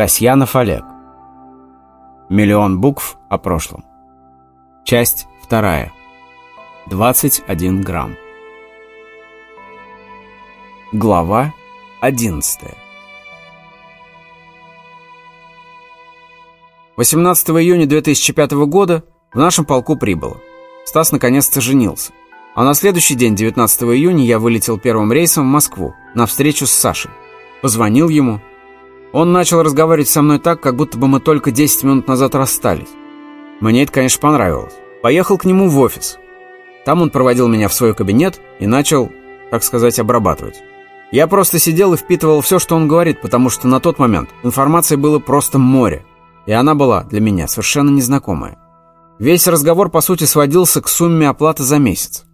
Касьянов Олег. Миллион букв о прошлом. Часть вторая. 21 грамм. Глава 11. 18 июня 2005 года в нашем полку прибыло. Стас наконец-то женился. А на следующий день, 19 июня, я вылетел первым рейсом в Москву на встречу с Сашей. Позвонил ему, он начал разговаривать со мной так, как будто бы мы только 10 минут назад расстались. Мне это, конечно, понравилось. Поехал к нему в офис. Там он проводил меня в свой кабинет и начал, так сказать, обрабатывать. Я просто сидел и впитывал все, что он говорит, потому что на тот момент информации было просто море, и она была для меня совершенно незнакомая. Весь разговор, по сути, сводился к сумме оплаты за месяц.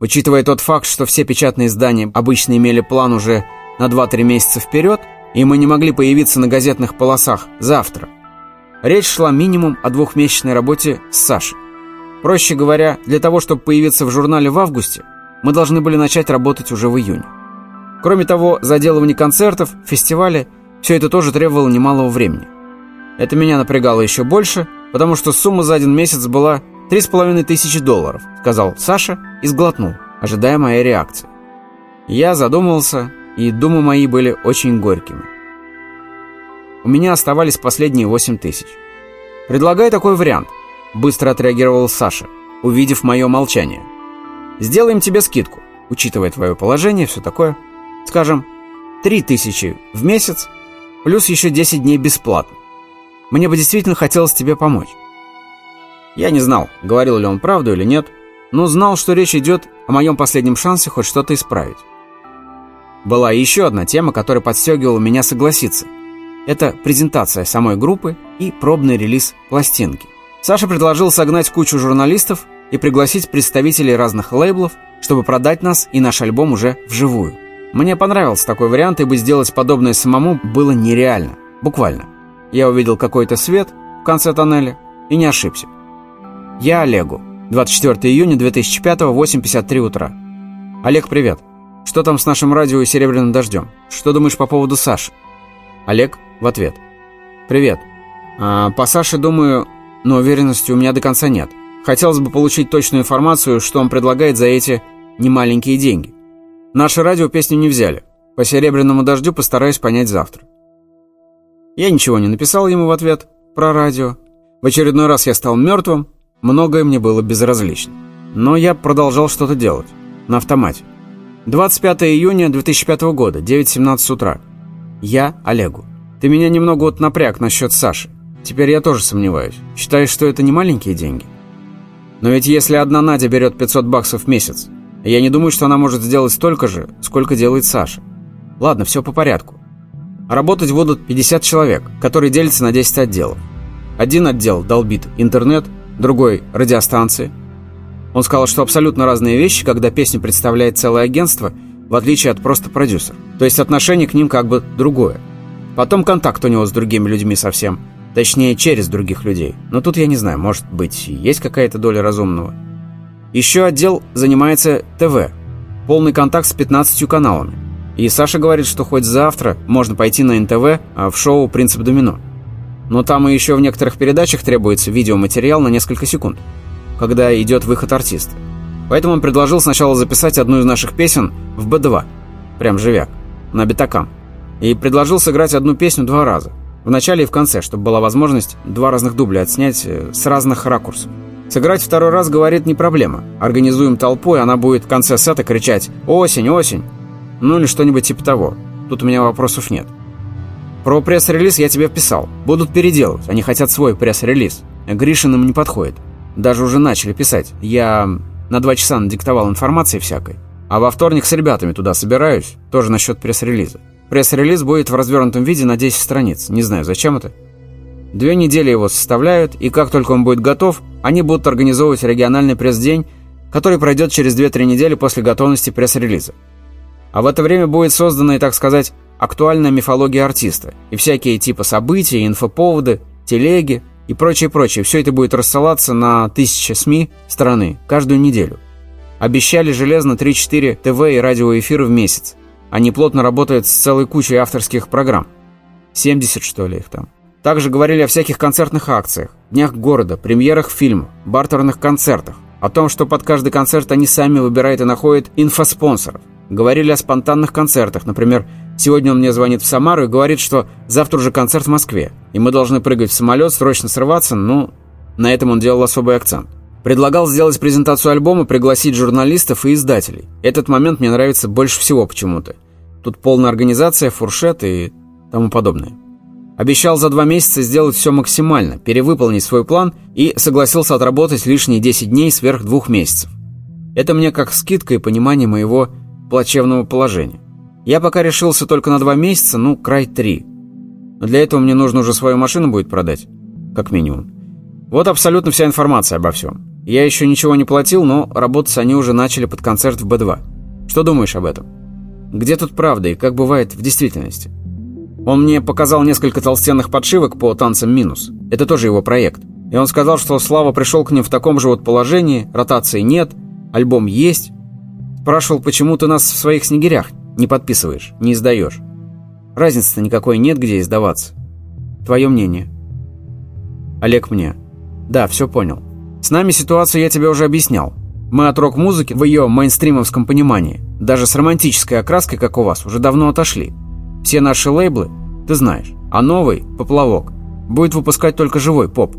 Учитывая тот факт, что все печатные издания обычно имели план уже на 2-3 месяца вперед, и мы не могли появиться на газетных полосах завтра. Речь шла минимум о двухмесячной работе с Сашей. Проще говоря, для того, чтобы появиться в журнале в августе, мы должны были начать работать уже в июне. Кроме того, заделывание концертов, фестивали – все это тоже требовало немалого времени. Это меня напрягало еще больше, потому что сумма за один месяц была 3,5 тысячи долларов, сказал Саша и сглотнул, ожидая моей реакции. Я задумался и думы мои были очень горькими. У меня оставались последние 8 тысяч. «Предлагаю такой вариант», — быстро отреагировал Саша, увидев мое молчание. «Сделаем тебе скидку, учитывая твое положение, все такое. Скажем, 3 тысячи в месяц, плюс еще 10 дней бесплатно. Мне бы действительно хотелось тебе помочь». Я не знал, говорил ли он правду или нет, но знал, что речь идет о моем последнем шансе хоть что-то исправить. Была еще одна тема, которая подстегивала меня согласиться. Это презентация самой группы и пробный релиз пластинки. Саша предложил согнать кучу журналистов и пригласить представителей разных лейблов, чтобы продать нас и наш альбом уже вживую. Мне понравился такой вариант, ибо сделать подобное самому было нереально. Буквально. Я увидел какой-то свет в конце тоннеля и не ошибся. Я Олегу. 24 июня 2005, 8.53 утра. Олег, привет. Что там с нашим радио и серебряным дождем? Что думаешь по поводу Саши? Олег в ответ. Привет. А, по Саше думаю, но уверенности у меня до конца нет. Хотелось бы получить точную информацию, что он предлагает за эти немаленькие деньги. Наше радио песню не взяли. По серебряному дождю постараюсь понять завтра. Я ничего не написал ему в ответ про радио. В очередной раз я стал мертвым, многое мне было безразлично. Но я продолжал что-то делать. На автомате. 25 июня 2005 года, 9.17 утра. Я Олегу. Ты меня немного вот напряг насчет Саши. Теперь я тоже сомневаюсь. Считаешь, что это не маленькие деньги? Но ведь если одна Надя берет 500 баксов в месяц, я не думаю, что она может сделать столько же, сколько делает Саша. Ладно, все по порядку. Работать будут 50 человек, которые делятся на 10 отделов. Один отдел долбит интернет, другой – радиостанции, он сказал, что абсолютно разные вещи, когда песню представляет целое агентство, в отличие от просто продюсер. То есть отношение к ним как бы другое. Потом контакт у него с другими людьми совсем. Точнее, через других людей. Но тут я не знаю, может быть, есть какая-то доля разумного. Еще отдел занимается ТВ. Полный контакт с 15 каналами. И Саша говорит, что хоть завтра можно пойти на НТВ а в шоу «Принцип домино». Но там и еще в некоторых передачах требуется видеоматериал на несколько секунд когда идет выход артиста. Поэтому он предложил сначала записать одну из наших песен в Б2, прям живяк, на битакам. И предложил сыграть одну песню два раза, в начале и в конце, чтобы была возможность два разных дубля отснять э, с разных ракурсов. Сыграть второй раз, говорит, не проблема. Организуем толпу, и она будет в конце сета кричать «Осень, осень!» Ну или что-нибудь типа того. Тут у меня вопросов нет. Про пресс-релиз я тебе писал. Будут переделывать, они хотят свой пресс-релиз. Гришин им не подходит. Даже уже начали писать. Я на два часа надиктовал информации всякой. А во вторник с ребятами туда собираюсь, тоже насчет пресс-релиза. Пресс-релиз будет в развернутом виде на 10 страниц. Не знаю, зачем это. Две недели его составляют, и как только он будет готов, они будут организовывать региональный пресс-день, который пройдет через 2-3 недели после готовности пресс-релиза. А в это время будет создана, и так сказать, актуальная мифология артиста, и всякие типа событий, инфоповоды, телеги, и прочее-прочее. Все это будет рассылаться на тысячи СМИ страны каждую неделю. Обещали железно 3-4 ТВ и радиоэфиры в месяц. Они плотно работают с целой кучей авторских программ. 70, что ли, их там. Также говорили о всяких концертных акциях, днях города, премьерах фильмов, бартерных концертах, о том, что под каждый концерт они сами выбирают и находят инфоспонсоров. Говорили о спонтанных концертах, например, сегодня он мне звонит в Самару и говорит, что завтра уже концерт в Москве, и мы должны прыгать в самолет, срочно срываться, ну, на этом он делал особый акцент. Предлагал сделать презентацию альбома, пригласить журналистов и издателей. Этот момент мне нравится больше всего почему-то. Тут полная организация, фуршет и тому подобное. Обещал за два месяца сделать все максимально, перевыполнить свой план и согласился отработать лишние 10 дней сверх двух месяцев. Это мне как скидка и понимание моего плачевного положения. Я пока решился только на два месяца, ну, край три. Но для этого мне нужно уже свою машину будет продать, как минимум. Вот абсолютно вся информация обо всем. Я еще ничего не платил, но работать они уже начали под концерт в Б2. Что думаешь об этом? Где тут правда и как бывает в действительности? Он мне показал несколько толстенных подшивок по танцам «Минус». Это тоже его проект. И он сказал, что Слава пришел к ним в таком же вот положении, ротации нет, альбом есть. Спрашивал, почему ты нас в своих снегирях не подписываешь, не издаешь. Разницы-то никакой нет, где издаваться. Твое мнение. Олег мне. Да, все понял. С нами ситуацию я тебе уже объяснял. Мы от рок-музыки в ее мейнстримовском понимании, даже с романтической окраской, как у вас, уже давно отошли. Все наши лейблы, ты знаешь, а новый, поплавок, будет выпускать только живой поп.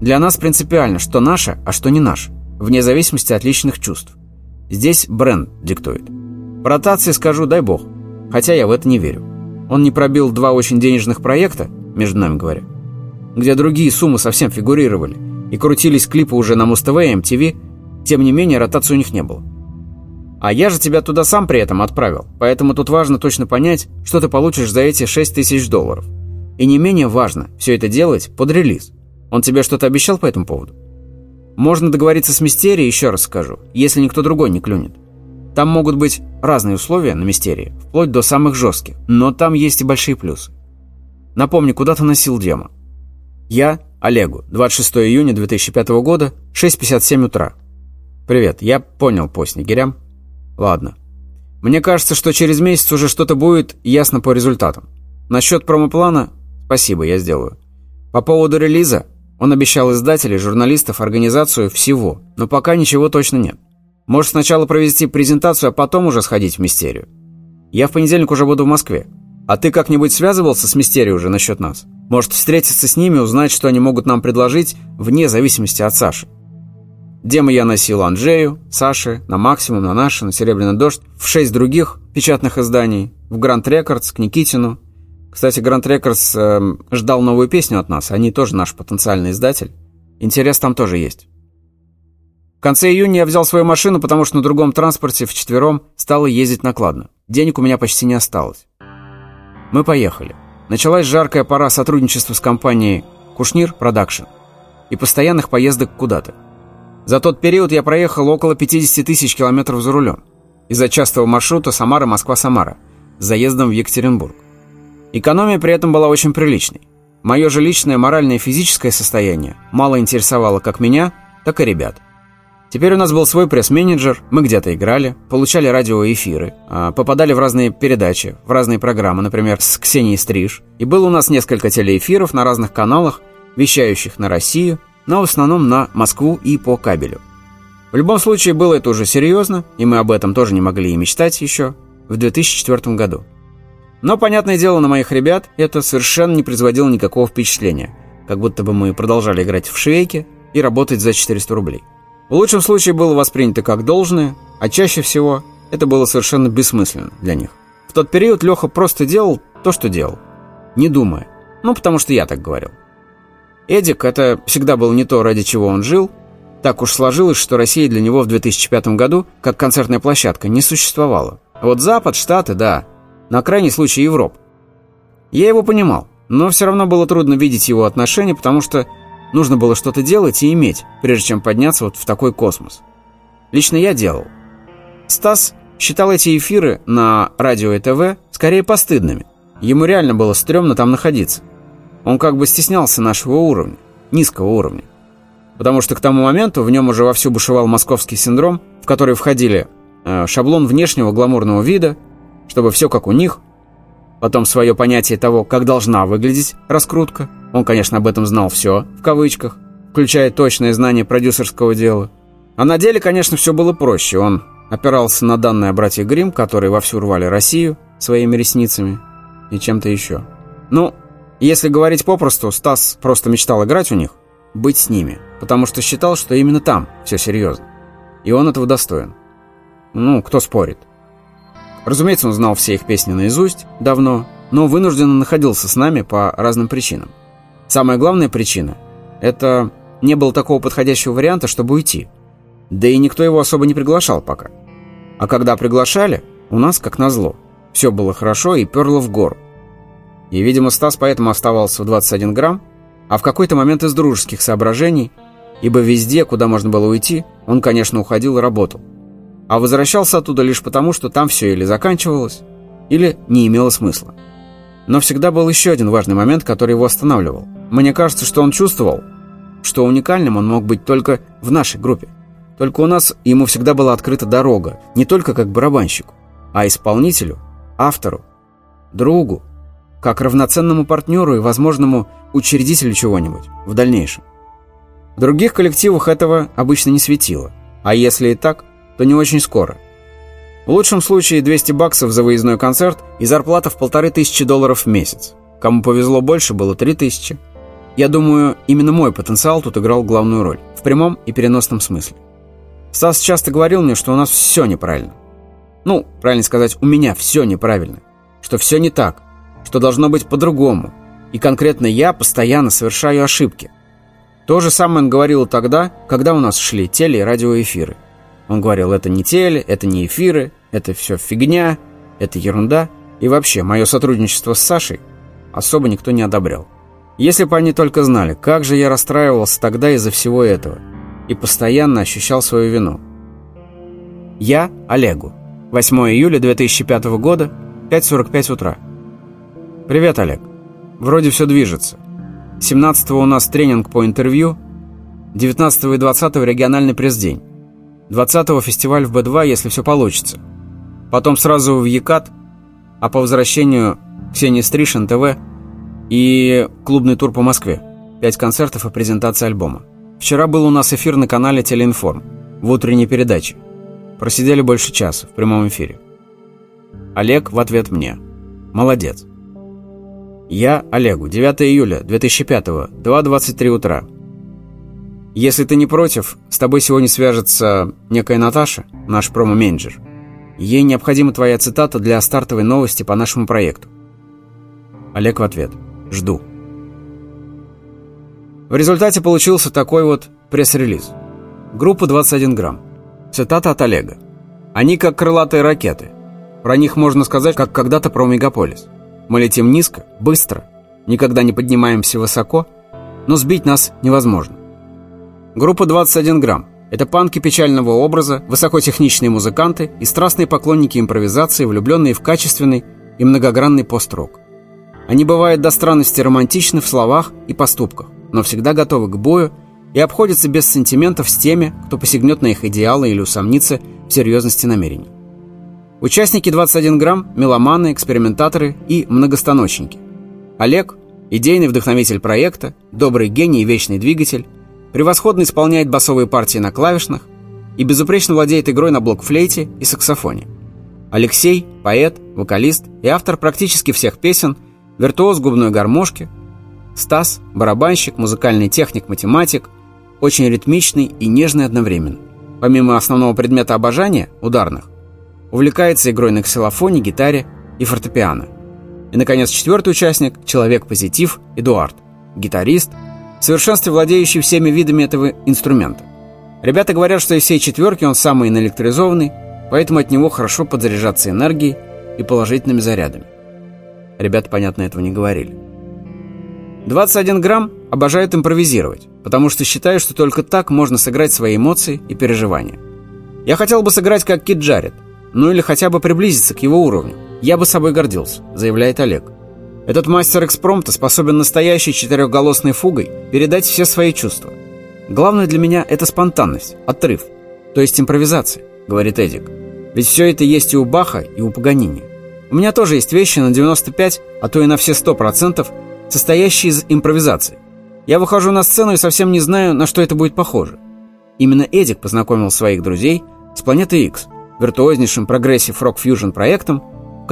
Для нас принципиально, что наше, а что не наше, вне зависимости от личных чувств. Здесь бренд диктует. Ротации скажу, дай бог, хотя я в это не верю. Он не пробил два очень денежных проекта, между нами говоря, где другие суммы совсем фигурировали, и крутились клипы уже на Муз-ТВ и МТВ, тем не менее ротации у них не было. А я же тебя туда сам при этом отправил, поэтому тут важно точно понять, что ты получишь за эти 6 тысяч долларов. И не менее важно все это делать под релиз. Он тебе что-то обещал по этому поводу? Можно договориться с Мистерией, еще раз скажу, если никто другой не клюнет. Там могут быть разные условия на Мистерии, вплоть до самых жестких, но там есть и большие плюсы. Напомни, куда ты носил демо? Я, Олегу, 26 июня 2005 года, 6.57 утра. Привет, я понял по снегирям. Ладно. Мне кажется, что через месяц уже что-то будет ясно по результатам. Насчет промоплана спасибо, я сделаю. По поводу релиза он обещал издателей, журналистов, организацию всего, но пока ничего точно нет. Может сначала провести презентацию, а потом уже сходить в Мистерию. Я в понедельник уже буду в Москве. А ты как-нибудь связывался с Мистерией уже насчет нас? Может встретиться с ними, узнать, что они могут нам предложить, вне зависимости от Саши? Демо я носил Анжею, Саше, на Максимум, на Наше, на Серебряный дождь, в шесть других печатных изданий, в Гранд Рекордс, к Никитину. Кстати, Grand Records э, ждал новую песню от нас, они тоже наш потенциальный издатель. Интерес там тоже есть. В конце июня я взял свою машину, потому что на другом транспорте вчетвером стало ездить накладно. Денег у меня почти не осталось. Мы поехали. Началась жаркая пора сотрудничества с компанией «Кушнир Production» и постоянных поездок куда-то. За тот период я проехал около 50 тысяч километров за рулем. Из-за частого маршрута Самара-Москва-Самара с заездом в Екатеринбург. Экономия при этом была очень приличной. Мое же личное моральное и физическое состояние мало интересовало как меня, так и ребят. Теперь у нас был свой пресс-менеджер, мы где-то играли, получали радиоэфиры, а, попадали в разные передачи, в разные программы, например, с Ксенией Стриж. И было у нас несколько телеэфиров на разных каналах, вещающих на Россию – но в основном на Москву и по кабелю. В любом случае, было это уже серьезно, и мы об этом тоже не могли и мечтать еще в 2004 году. Но, понятное дело, на моих ребят это совершенно не производило никакого впечатления, как будто бы мы продолжали играть в швейки и работать за 400 рублей. В лучшем случае было воспринято как должное, а чаще всего это было совершенно бессмысленно для них. В тот период Леха просто делал то, что делал, не думая. Ну, потому что я так говорил. Эдик — это всегда был не то, ради чего он жил. Так уж сложилось, что Россия для него в 2005 году, как концертная площадка, не существовала. Вот Запад, Штаты, да. На крайний случай Европа. Я его понимал, но все равно было трудно видеть его отношения, потому что нужно было что-то делать и иметь, прежде чем подняться вот в такой космос. Лично я делал. Стас считал эти эфиры на радио и ТВ скорее постыдными. Ему реально было стрёмно там находиться. Он как бы стеснялся нашего уровня, низкого уровня. Потому что к тому моменту в нем уже вовсю бушевал московский синдром, в который входили э, шаблон внешнего гламурного вида, чтобы все как у них, потом свое понятие того, как должна выглядеть раскрутка. Он, конечно, об этом знал все, в кавычках, включая точное знание продюсерского дела. А на деле, конечно, все было проще. Он опирался на данные о братьях Грим, которые вовсю рвали Россию своими ресницами и чем-то еще. Ну, если говорить попросту, Стас просто мечтал играть у них, быть с ними, потому что считал, что именно там все серьезно. И он этого достоин. Ну, кто спорит. Разумеется, он знал все их песни наизусть давно, но вынужденно находился с нами по разным причинам. Самая главная причина – это не было такого подходящего варианта, чтобы уйти. Да и никто его особо не приглашал пока. А когда приглашали, у нас, как назло, все было хорошо и перло в гору. И, видимо, Стас поэтому оставался в 21 грамм, а в какой-то момент из дружеских соображений, ибо везде, куда можно было уйти, он, конечно, уходил и работал а возвращался оттуда лишь потому, что там все или заканчивалось, или не имело смысла. Но всегда был еще один важный момент, который его останавливал. Мне кажется, что он чувствовал, что уникальным он мог быть только в нашей группе. Только у нас ему всегда была открыта дорога, не только как барабанщику, а исполнителю, автору, другу, как равноценному партнеру и возможному учредителю чего-нибудь в дальнейшем. В других коллективах этого обычно не светило, а если и так, то не очень скоро. В лучшем случае 200 баксов за выездной концерт и зарплата в полторы тысячи долларов в месяц. Кому повезло больше, было 3000. Я думаю, именно мой потенциал тут играл главную роль, в прямом и переносном смысле. Стас часто говорил мне, что у нас все неправильно. Ну, правильно сказать, у меня все неправильно. Что все не так, что должно быть по-другому. И конкретно я постоянно совершаю ошибки. То же самое он говорил тогда, когда у нас шли теле- и радиоэфиры. Он говорил, это не теле, это не эфиры, это все фигня, это ерунда. И вообще, мое сотрудничество с Сашей особо никто не одобрял. Если бы они только знали, как же я расстраивался тогда из-за всего этого и постоянно ощущал свою вину. Я Олегу. 8 июля 2005 года, 5.45 утра. Привет, Олег. Вроде все движется. 17 у нас тренинг по интервью, 19 и 20 региональный пресс-день. 20-го фестиваль в Б2, если все получится. Потом сразу в Екат, а по возвращению Ксения Стришин, ТВ и клубный тур по Москве. Пять концертов и презентация альбома. Вчера был у нас эфир на канале Телеинформ в утренней передаче. Просидели больше часа в прямом эфире. Олег в ответ мне. Молодец. Я Олегу. 9 июля 2005 2.23 утра. Если ты не против, с тобой сегодня свяжется некая Наташа, наш промо-менеджер. Ей необходима твоя цитата для стартовой новости по нашему проекту. Олег в ответ. Жду. В результате получился такой вот пресс-релиз. Группа 21 грамм. Цитата от Олега. Они как крылатые ракеты. Про них можно сказать, как когда-то про мегаполис. Мы летим низко, быстро, никогда не поднимаемся высоко, но сбить нас невозможно. Группа 21 грамм. Это панки печального образа, высокотехничные музыканты и страстные поклонники импровизации, влюбленные в качественный и многогранный пост-рок. Они бывают до странности романтичны в словах и поступках, но всегда готовы к бою и обходятся без сантиментов с теми, кто посягнет на их идеалы или усомнится в серьезности намерений. Участники 21 грамм – меломаны, экспериментаторы и многостаночники. Олег – идейный вдохновитель проекта, добрый гений и вечный двигатель – превосходно исполняет басовые партии на клавишных и безупречно владеет игрой на блокфлейте и саксофоне. Алексей – поэт, вокалист и автор практически всех песен, виртуоз губной гармошки. Стас – барабанщик, музыкальный техник, математик, очень ритмичный и нежный одновременно. Помимо основного предмета обожания – ударных, увлекается игрой на ксилофоне, гитаре и фортепиано. И, наконец, четвертый участник – человек-позитив Эдуард, гитарист – в совершенстве владеющий всеми видами этого инструмента. Ребята говорят, что из всей четверки он самый наэлектризованный, поэтому от него хорошо подзаряжаться энергией и положительными зарядами. Ребята, понятно, этого не говорили. 21 грамм обожает импровизировать, потому что считает, что только так можно сыграть свои эмоции и переживания. Я хотел бы сыграть как Кит Джаред, ну или хотя бы приблизиться к его уровню. Я бы собой гордился, заявляет Олег. Этот мастер экспромта способен настоящей четырехголосной фугой передать все свои чувства. Главное для меня – это спонтанность, отрыв, то есть импровизация, говорит Эдик. Ведь все это есть и у Баха, и у Паганини. У меня тоже есть вещи на 95, а то и на все 100%, состоящие из импровизации. Я выхожу на сцену и совсем не знаю, на что это будет похоже. Именно Эдик познакомил своих друзей с Планетой X, виртуознейшим прогрессив рок-фьюжн проектом,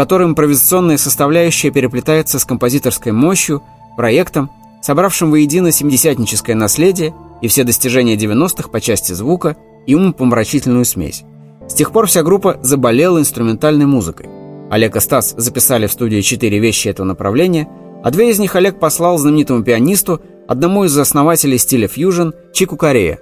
в котором импровизационная составляющая переплетается с композиторской мощью, проектом, собравшим воедино семидесятническое наследие и все достижения 90-х по части звука в умопомрачительную смесь. С тех пор вся группа заболела инструментальной музыкой. Олег и Стас записали в студии четыре вещи этого направления, а две из них Олег послал знаменитому пианисту, одному из основателей стиля фьюжн, Чику Корея.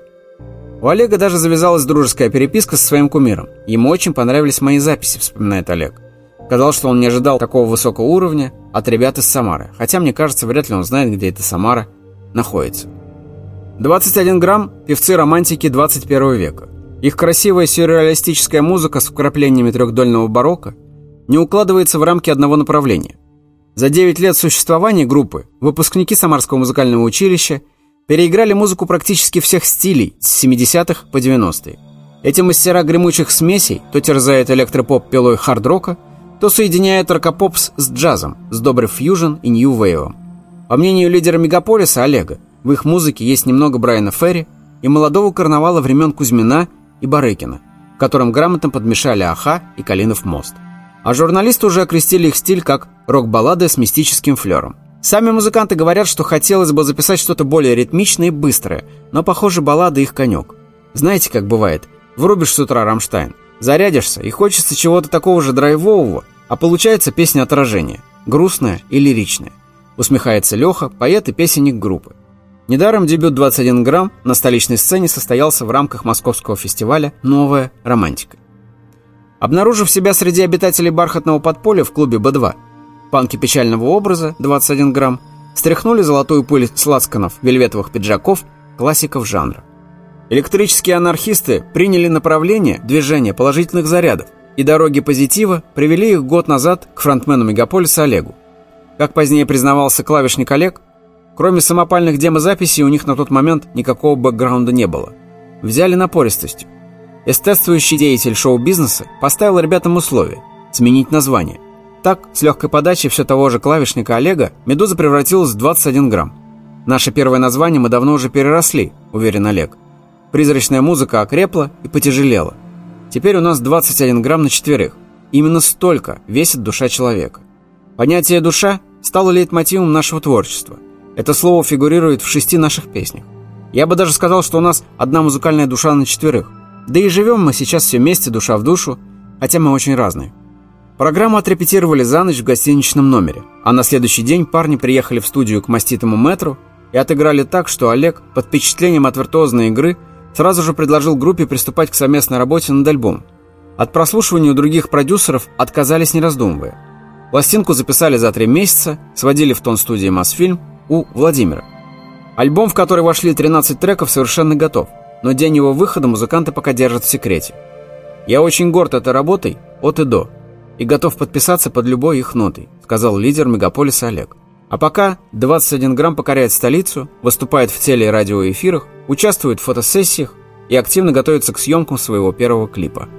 У Олега даже завязалась дружеская переписка со своим кумиром. Ему очень понравились мои записи, вспоминает Олег. Казалось, что он не ожидал такого высокого уровня от ребят из Самары. Хотя, мне кажется, вряд ли он знает, где эта Самара находится. 21 грамм – певцы романтики 21 века. Их красивая сюрреалистическая музыка с вкраплениями трехдольного барокко не укладывается в рамки одного направления. За 9 лет существования группы выпускники Самарского музыкального училища переиграли музыку практически всех стилей с 70-х по 90-е. Эти мастера гремучих смесей то терзают электропоп пилой хард-рока, то соединяют рокопопс с джазом, с добрый фьюжн и нью-вейвом. По мнению лидера мегаполиса Олега, в их музыке есть немного Брайана Ферри и молодого карнавала времен Кузьмина и Барыкина, в котором грамотно подмешали Аха и Калинов мост. А журналисты уже окрестили их стиль как рок-баллады с мистическим флером. Сами музыканты говорят, что хотелось бы записать что-то более ритмичное и быстрое, но, похоже, баллады их конек. Знаете, как бывает, врубишь с утра Рамштайн, зарядишься и хочется чего-то такого же драйвового, а получается песня отражения, грустная и лиричная. Усмехается Леха, поэт и песенник группы. Недаром дебют 21 грамм на столичной сцене состоялся в рамках московского фестиваля «Новая романтика». Обнаружив себя среди обитателей бархатного подполья в клубе «Б2», панки печального образа 21 грамм стряхнули золотую пыль с лацканов, вельветовых пиджаков, классиков жанра. Электрические анархисты приняли направление движения положительных зарядов, и дороги позитива привели их год назад к фронтмену мегаполиса Олегу. Как позднее признавался клавишник Олег, Кроме самопальных демозаписей у них на тот момент никакого бэкграунда не было. Взяли напористостью. Эстетствующий деятель шоу-бизнеса поставил ребятам условие – сменить название. Так, с легкой подачей все того же клавишника Олега, «Медуза» превратилась в 21 грамм. Наше первое название мы давно уже переросли, уверен Олег. Призрачная музыка окрепла и потяжелела. Теперь у нас 21 грамм на четверых. Именно столько весит душа человека. Понятие «душа» стало лейтмотивом нашего творчества – это слово фигурирует в шести наших песнях. Я бы даже сказал, что у нас одна музыкальная душа на четверых. Да и живем мы сейчас все вместе, душа в душу, хотя мы очень разные. Программу отрепетировали за ночь в гостиничном номере, а на следующий день парни приехали в студию к маститому метру и отыграли так, что Олег, под впечатлением от виртуозной игры, сразу же предложил группе приступать к совместной работе над альбомом. От прослушивания у других продюсеров отказались не раздумывая. Пластинку записали за три месяца, сводили в тон студии «Мосфильм», у Владимира. Альбом, в который вошли 13 треков, совершенно готов, но день его выхода музыканты пока держат в секрете. «Я очень горд этой работой от и до и готов подписаться под любой их нотой», сказал лидер мегаполиса Олег. А пока 21 грамм покоряет столицу, выступает в теле- и радиоэфирах, участвует в фотосессиях и активно готовится к съемкам своего первого клипа –